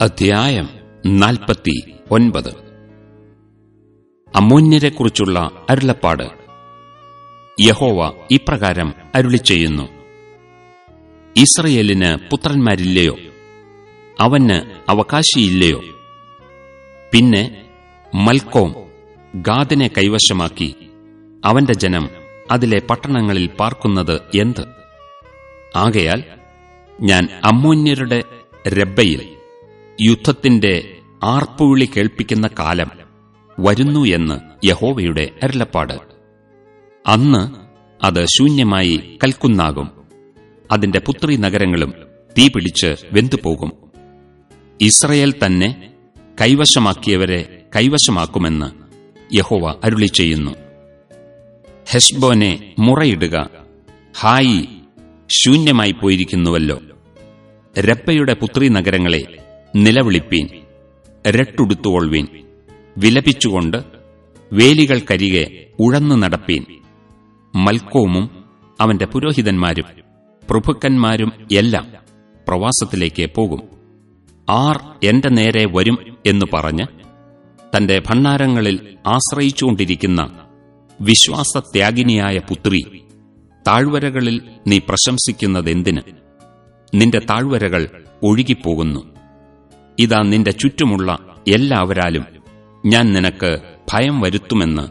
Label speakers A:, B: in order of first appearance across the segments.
A: അധ്യായം നാൽപ്പത്തി ഒൻപത് അമോന്യരെക്കുറിച്ചുള്ള അരുളപ്പാട്. യഹോവ ഇപ്രകാരം അരുളി ചെയ്യുന്നു. ഇസ്രയേലിന് പുത്രന്മാരില്ലയോ? അവന് അവകാശിയില്ലയോ? പിന്നെ മൽക്കോം ഗാദിനെ കൈവശമാക്കി അവന്റെ ജനം അതിലെ പട്ടണങ്ങളിൽ പാർക്കുന്നത് എന്ത്? ആകയാൽ ഞാൻ അമ്മൂന്യരുടെ രബ്ബയിൽ യുദ്ധത്തിന്റെ ആർപ്പുവിളി കേൾപ്പിക്കുന്ന കാലം വരുന്നു എന്ന് യഹോവയുടെ അരുളപ്പാട്. അന്ന് അത് ശൂന്യമായി കൽക്കുന്നാകും. അതിന്റെ പുത്രി നഗരങ്ങളും തീ പിടിച്ച് വെന്തുപോകും. ഇസ്രയേൽ തന്നെ കൈവശമാക്കിയവരെ കൈവശമാക്കുമെന്ന് യഹോവ അരുളി ചെയ്യുന്നു. ഹെഷ്ബോനെ മുറയിടുക. ഹായി ശൂന്യമായി പോയിരിക്കുന്നുവല്ലോ. രപ്പയുടെ പുത്രി നഗരങ്ങളെ നിലവിളിപ്പീൻ രട്ടുടുത്തുകൊള്ളുവീൻ വിലപിച്ചുകൊണ്ട് വേലികൾക്കരികെ ഉഴന്നു നടപ്പീൻ. മൽക്കോമും അവന്റെ പുരോഹിതന്മാരും പ്രഭുക്കന്മാരും എല്ലാം പ്രവാസത്തിലേക്ക് പോകും. ആർ എന്റെ നേരെ വരും എന്നു പറഞ്ഞ് തന്റെ ഭണ്ണാരങ്ങളിൽ ആശ്രയിച്ചുകൊണ്ടിരിക്കുന്ന വിശ്വാസത്യാഗിനിയായ പുത്രി താഴ്വരകളിൽ നീ പ്രശംസിക്കുന്നതെന്തിന്? നിന്റെ താഴ്വരകൾ ഒഴുകിപ്പോകുന്നു. ഇതാ നിന്റെ ചുറ്റുമുള്ള എല്ലാവരാലും ഞാൻ നിനക്ക് ഭയം വരുത്തുമെന്ന്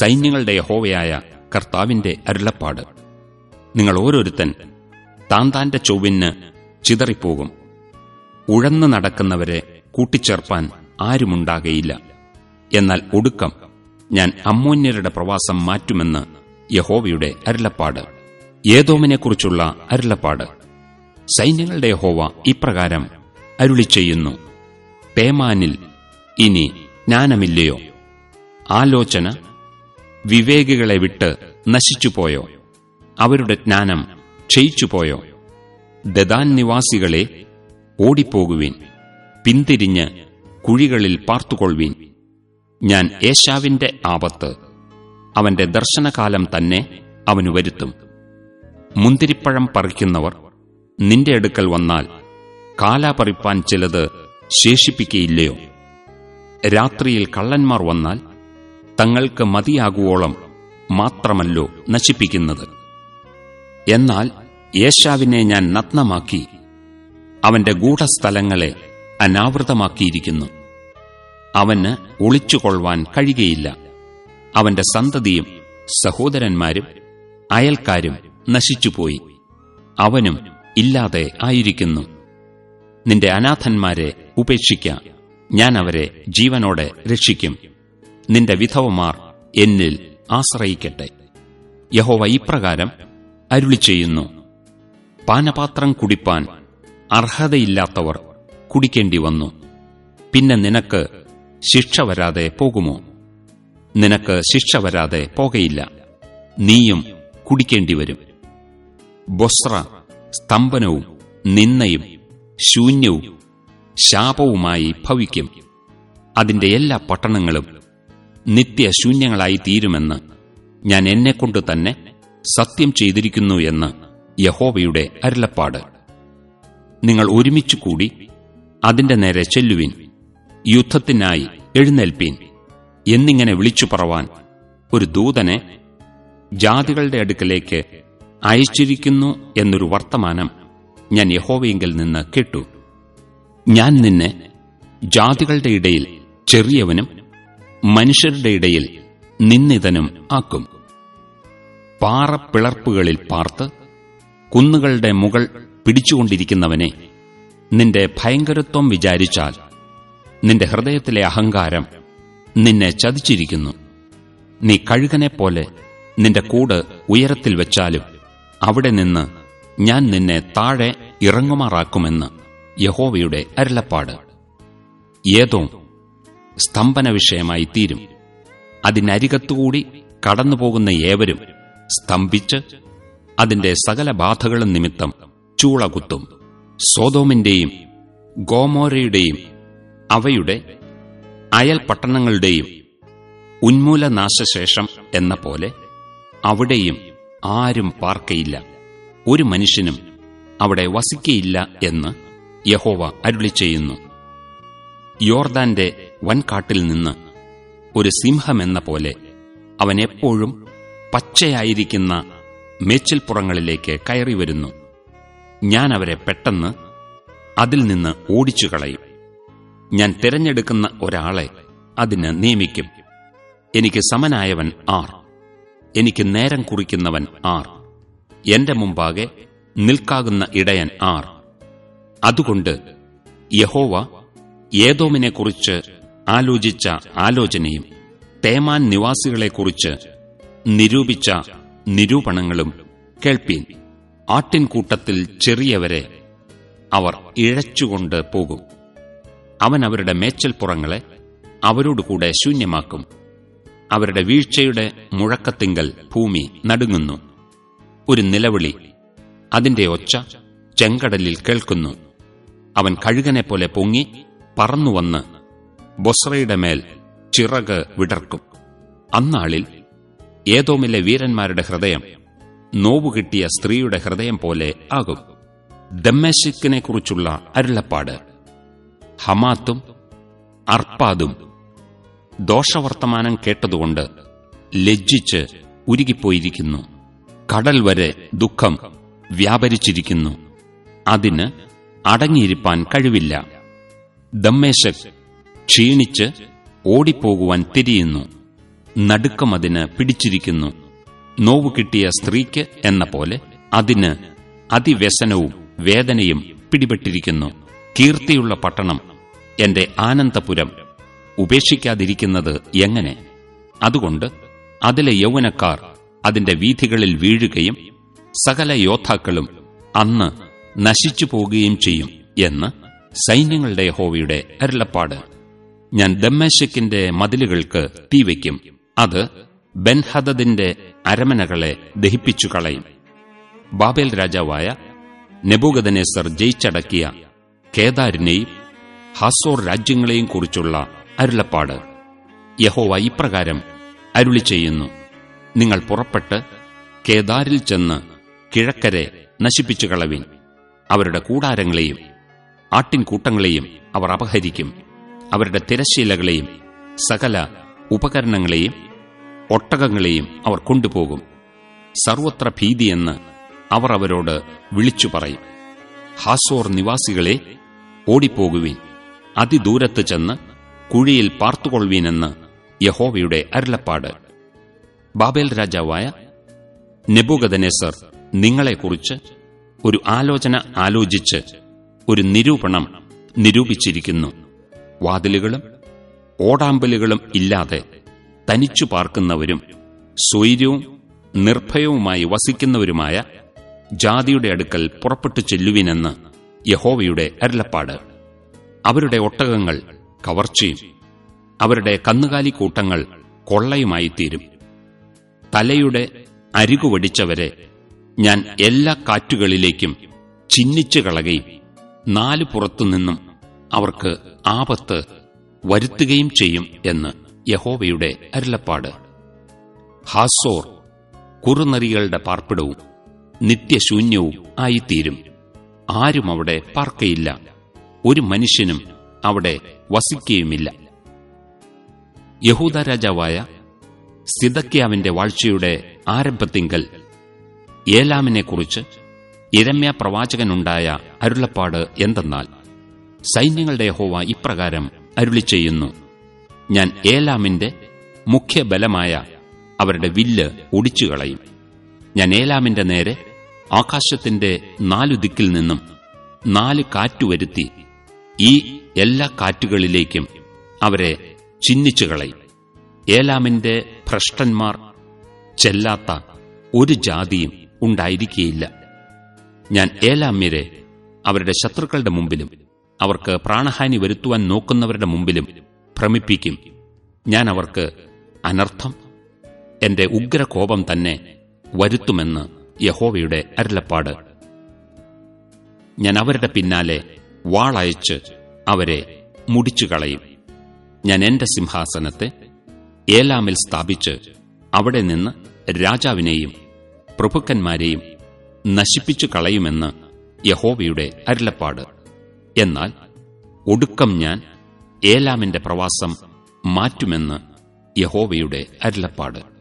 A: സൈന്യങ്ങളുടെ യഹോവയായ കർത്താവിന്റെ അരുളപ്പാട്. നിങ്ങൾ ഓരോരുത്തൻ താൻ താന്റെ ചൊവ്വിന് ചിതറിപ്പോകും. ഉഴന്നു നടക്കുന്നവരെ കൂട്ടിച്ചേർപ്പാൻ ആരുമുണ്ടാകയില്ല. എന്നാൽ ഒടുക്കം ഞാൻ അമ്മോന്യരുടെ പ്രവാസം മാറ്റുമെന്ന് യഹോവയുടെ അരുളപ്പാട്. ഏതോമിനെക്കുറിച്ചുള്ള അരുളപ്പാട്. സൈന്യങ്ങളുടെ യഹോവ ഇപ്രകാരം അരുളി ചെയ്യുന്നു പേമാനിൽ ഇനി ജ്ഞാനമില്ലയോ? ആലോചന വിവേകികളെ വിട്ട് നശിച്ചുപോയോ? അവരുടെ ജ്ഞാനം ക്ഷയിച്ചുപോയോ? ദദാൻ നിവാസികളെ ഓടിപ്പോകുവിൻ പിന്തിരിഞ്ഞ് കുഴികളിൽ പാർത്തുകൊള്ളുവിൻ ഞാൻ ഏശാവിന്റെ ആപത്ത് അവന്റെ ദർശനകാലം തന്നെ അവനു വരുത്തും. മുന്തിരിപ്പഴം പറിക്കുന്നവർ നിന്റെ അടുക്കൽ വന്നാൽ കാല പറിപ്പാൻ ചിലത് ശേഷിപ്പിക്കയില്ലയോ? രാത്രിയിൽ കള്ളന്മാർ വന്നാൽ തങ്ങൾക്ക് മതിയാകുവോളം മാത്രമല്ലോ നശിപ്പിക്കുന്നത്. എന്നാൽ യേശാവിനെ ഞാൻ നഗ്നമാക്കി അവന്റെ ഗൂഢസ്ഥലങ്ങളെ അനാവൃതമാക്കിയിരിക്കുന്നു. അവന് ഒളിച്ചുകൊള്ളുവാൻ കഴിയുകയില്ല. അവന്റെ സന്തതിയും സഹോദരന്മാരും അയൽക്കാരും നശിച്ചുപോയി. അവനും ഇല്ലാതെ ആയിരിക്കുന്നു. നിന്റെ അനാഥന്മാരെ ഉപേക്ഷിക്ക. ഞാൻ അവരെ ജീവനോടെ രക്ഷിക്കും. നിന്റെ വിധവമാർ എന്നിൽ ആശ്രയിക്കട്ടെ. യഹോവ ഇപ്രകാരം അരുളി ചെയ്യുന്നു പാനപാത്രം കുടിപ്പാൻ അർഹതയില്ലാത്തവർ കുടിക്കേണ്ടി വന്നു പിന്നെ നിനക്ക് ശിക്ഷ വരാതെ പോകുമോ? നിനക്ക് ശിക്ഷ വരാതെ പോകയില്ല. നീയും കുടിക്കേണ്ടി വരും ബൊസ്ര സ്തംഭനവും നിന്നയും ശൂന്യവും ശാപവുമായി ഭവിക്കും. അതിന്റെ എല്ലാ പട്ടണങ്ങളും നിത്യശൂന്യങ്ങളായി തീരുമെന്ന് ഞാൻ എന്നെക്കൊണ്ട് തന്നെ സത്യം ചെയ്തിരിക്കുന്നു എന്ന് യഹോവയുടെ അരുളപ്പാട്. നിങ്ങൾ ഒരുമിച്ച് കൂടി അതിന്റെ നേരെ ചെല്ലുവിൻ യുദ്ധത്തിനായി എഴുന്നേൽപ്പീൻ എന്നിങ്ങനെ വിളിച്ചു പറവാൻ ഒരു ദൂതനെ ജാതികളുടെ അടുക്കലേക്ക് അയച്ചിരിക്കുന്നു എന്നൊരു വർത്തമാനം ഞാൻ യഹോവയെങ്കിൽ നിന്ന് കേട്ടു. ഞാൻ നിന്നെ ജാതികളുടെ ഇടയിൽ ചെറിയവനും മനുഷ്യരുടെ ഇടയിൽ നിന്നിതനും ആക്കും. പാറപ്പിളർപ്പുകളിൽ പാർത്ത് കുന്നുകളുടെ മുകൾ പിടിച്ചുകൊണ്ടിരിക്കുന്നവനെ നിന്റെ ഭയങ്കരത്വം വിചാരിച്ചാൽ നിന്റെ ഹൃദയത്തിലെ അഹങ്കാരം നിന്നെ ചതിച്ചിരിക്കുന്നു. നീ കഴുകനെപ്പോലെ നിന്റെ കൂട് ഉയരത്തിൽ വെച്ചാലും അവിടെ നിന്ന് ഞാൻ നിന്നെ താഴെ ഇറങ്ങുമാറാക്കുമെന്ന് യഹോവയുടെ അരുളപ്പാട്. ഏതോ സ്തംഭന വിഷയമായി തീരും. അതിനരികത്തുകൂടി കടന്നുപോകുന്ന ഏവരും സ്തംഭിച്ച് അതിന്റെ സകല ബാധകളും നിമിത്തം ചൂളകുത്തും. സോതോമിന്റെയും ഗോമോരയുടെയും അവയുടെ അയൽ പട്ടണങ്ങളുടെയും ഉന്മൂലനാശശേഷം എന്ന പോലെ അവിടെയും ആരും പാർക്കയില്ല. ഒരു മനുഷ്യനും അവിടെ വസിക്കയില്ല എന്ന് യഹോവ അരുളി ചെയ്യുന്നു. യോർദാന്റെ വൻകാട്ടിൽ നിന്ന് ഒരു സിംഹമെന്ന പോലെ അവൻ എപ്പോഴും പച്ചയായിരിക്കുന്ന മേച്ചിൽപ്പുറങ്ങളിലേക്ക് കയറി വരുന്നു. ഞാൻ അവരെ പെട്ടെന്ന് അതിൽ നിന്ന് ഓടിച്ചു കളയും ഞാൻ തിരഞ്ഞെടുക്കുന്ന ഒരാളെ അതിന് നിയമിക്കും. എനിക്ക് സമനായവൻ ആർ. എനിക്ക് നേരം കുറിക്കുന്നവൻ ആർ. എന്റെ മുമ്പാകെ നിൽക്കാകുന്ന ഇടയൻ ആർ. അതുകൊണ്ട് യഹോവ ഏതോമിനെക്കുറിച്ച് ആലോചിച്ച ആലോചനയും തേമാൻ നിവാസികളെക്കുറിച്ച് നിരൂപിച്ച നിരൂപണങ്ങളും കേൾപ്പീൻ. ആട്ടിൻകൂട്ടത്തിൽ ചെറിയവരെ അവർ ഇഴച്ചുകൊണ്ട് പോകും. അവൻ അവരുടെ മേച്ചൽപ്പുറങ്ങളെ അവരോടുകൂടെ ശൂന്യമാക്കും. അവരുടെ വീഴ്ചയുടെ മുഴക്കത്തിങ്കൽ ഭൂമി നടുങ്ങുന്നു. ഒരു നിലവിളി. അതിന്റെ ഒച്ച ചെങ്കടലിൽ കേൾക്കുന്നു. അവൻ കഴുകനെ പോലെ പൊങ്ങി പറന്നുവന്ന് ബൊസ്രയുടെ മേൽ ചിറക് വിടർക്കും. അന്നാളിൽ ഏതോമിലെ വീരന്മാരുടെ ഹൃദയം നോവുകിട്ടിയ സ്ത്രീയുടെ ഹൃദയം പോലെ ആകും. ദമ്മേശിക്കിനെക്കുറിച്ചുള്ള അരുളപ്പാട്. ഹമാത്തും അർപ്പാദും ദോഷവർത്തമാനം കേട്ടതുകൊണ്ട് ലജ്ജിച്ച് ഉരുകിപ്പോയിരിക്കുന്നു. കടൽ വരെ ദുഃഖം വ്യാപരിച്ചിരിക്കുന്നു. അതിന് അടങ്ങിയിരിപ്പാൻ കഴിവില്ല. ദമ്മേശക് ക്ഷീണിച്ച് ഓടിപ്പോകുവാൻ തിരിയുന്നു. നടുക്കം അതിന് പിടിച്ചിരിക്കുന്നു. നോവ് കിട്ടിയ സ്ത്രീക്ക് എന്ന പോലെ അതിന് അതിവ്യസനവും വേദനയും പിടിപെട്ടിരിക്കുന്നു. കീർത്തിയുള്ള പട്ടണം എന്റെ ആനന്ദപുരം ഉപേക്ഷിക്കാതിരിക്കുന്നത് എങ്ങനെ? അതുകൊണ്ട് അതിലെ യൗവനക്കാർ അതിന്റെ വീഥികളിൽ വീഴുകയും സകല യോദ്ധാക്കളും അന്ന് നശിച്ചു പോകുകയും ചെയ്യും എന്ന് സൈന്യങ്ങളുടെ ഹോവയുടെ അരുളപ്പാട്. ഞാൻ ദമ്മേശക്കിന്റെ മതിലുകൾക്ക് തീവയ്ക്കും അത് ബെൻഹദദിന്റെ അരമനകളെ ദഹിപ്പിച്ചു കളയും ബാബേൽ രാജാവായ നെബൂഗദനേസർ ജയിച്ചടക്കിയ കേദാരിനെയും ഹാസോർ രാജ്യങ്ങളെയും കുറിച്ചുള്ള അരുളപ്പാട്. യഹോവ ഇപ്രകാരം അരുളി ചെയ്യുന്നു നിങ്ങൾ പുറപ്പെട്ട് കേദാരിൽ ചെന്ന് കിഴക്കരെ നശിപ്പിച്ചു കളവിൻ. അവരുടെ കൂടാരങ്ങളെയും ആട്ടിൻകൂട്ടങ്ങളെയും അവർ അപഹരിക്കും. അവരുടെ തിരശീലകളെയും സകല ഉപകരണങ്ങളെയും ഒട്ടകങ്ങളെയും അവർ കൊണ്ടുപോകും. സർവത്ര ഭീതിയെന്ന് അവർ അവരോട് വിളിച്ചു പറയും. ഹാസോർ നിവാസികളെ ഓടിപ്പോകുവിൻ. അതിദൂരത്ത് ചെന്ന് കുഴിയിൽ പാർത്തുകൊള്ളുവീനെന്ന് യഹോവയുടെ അരുളപ്പാട്. ബാബേൽ രാജാവായ നെബുഗദനേസർ നിങ്ങളെക്കുറിച്ച് ഒരു ആലോചന ആലോചിച്ച് ഒരു നിരൂപണം നിരൂപിച്ചിരിക്കുന്നു. വാതിലുകളും ഓടാമ്പലുകളും ഇല്ലാതെ തനിച്ചു പാർക്കുന്നവരും സ്വൈര്യവും നിർഭയവുമായി വസിക്കുന്നവരുമായ ജാതിയുടെ അടുക്കൽ പുറപ്പെട്ടു ചെല്ലുവിനെന്ന് യഹോവയുടെ അരുളപ്പാട്. അവരുടെ ഒട്ടകങ്ങൾ കവർച്ചയും അവരുടെ കന്നുകാലി കൂട്ടങ്ങൾ കൊള്ളയുമായിത്തീരും. തലയുടെ അരികുവടിച്ചവരെ ഞാൻ എല്ലാ കാറ്റുകളിലേക്കും ചിന്നിച്ചു കളകയും നാലു പുറത്തുനിന്നും അവർക്ക് ആപത്ത് വരുത്തുകയും ചെയ്യും എന്ന് യഹോവയുടെ അരുളപ്പാട്. ഹാസോർ കുറുനറികളുടെ പാർപ്പിടവും നിത്യശൂന്യവും ആയിത്തീരും. ആരും അവിടെ പാർക്കയില്ല. ഒരു മനുഷ്യനും അവിടെ വസിക്കുകയുമില്ല. യഹൂദ രാജാവായ സിദക്യാവിന്റെ വാഴ്ചയുടെ ആരംഭത്തിങ്കൽ. ഏലാമിനെക്കുറിച്ച് ഇരമ്യ പ്രവാചകനുണ്ടായ അരുളപ്പാട് എന്തെന്നാൽ സൈന്യങ്ങളുടെ ഹോവ ഇപ്രകാരം അരുളി ചെയ്യുന്നു. ഞാൻ ഏലാമിന്റെ മുഖ്യബലമായ അവരുടെ വില്ല് ഒടിച്ചുകളയും. ഞാൻ ഏലാമിന്റെ നേരെ ആകാശത്തിന്റെ നാലു ദിക്കിൽ നിന്നും നാല് കാറ്റുവരുത്തി ഈ എല്ലാ കാറ്റുകളിലേക്കും അവരെ ചിന്നിച്ചുകളയും. ഏലാമിന്റെ ഭ്രഷ്ടന്മാർ ചെല്ലാത്ത ഒരു ജാതിയും ഉണ്ടായിരിക്കുകയില്ല ഞാൻ ഏലാമ്യരെ അവരുടെ ശത്രുക്കളുടെ മുമ്പിലും അവർക്ക് പ്രാണഹാനി വരുത്തുവാൻ നോക്കുന്നവരുടെ മുമ്പിലും ഭ്രമിപ്പിക്കും. ഞാൻ അവർക്ക് അനർത്ഥം എന്റെ ഉഗ്രകോപം തന്നെ വരുത്തുമെന്ന് യഹോവയുടെ അരുളപ്പാട്. ഞാൻ അവരുടെ പിന്നാലെ വാളയച്ച് അവരെ മുടിച്ചു കളയും ഞാൻ എന്റെ സിംഹാസനത്തെ ഏലാമിൽ സ്ഥാപിച്ച് അവിടെ നിന്ന് രാജാവിനെയും പ്രഭുക്കന്മാരെയും നശിപ്പിച്ചു കളയുമെന്ന് യഹോവയുടെ അരുളപ്പാട്. എന്നാൽ ഒടുക്കം ഞാൻ ഏലാമിന്റെ പ്രവാസം മാറ്റുമെന്ന് യഹോവയുടെ അരുളപ്പാട്.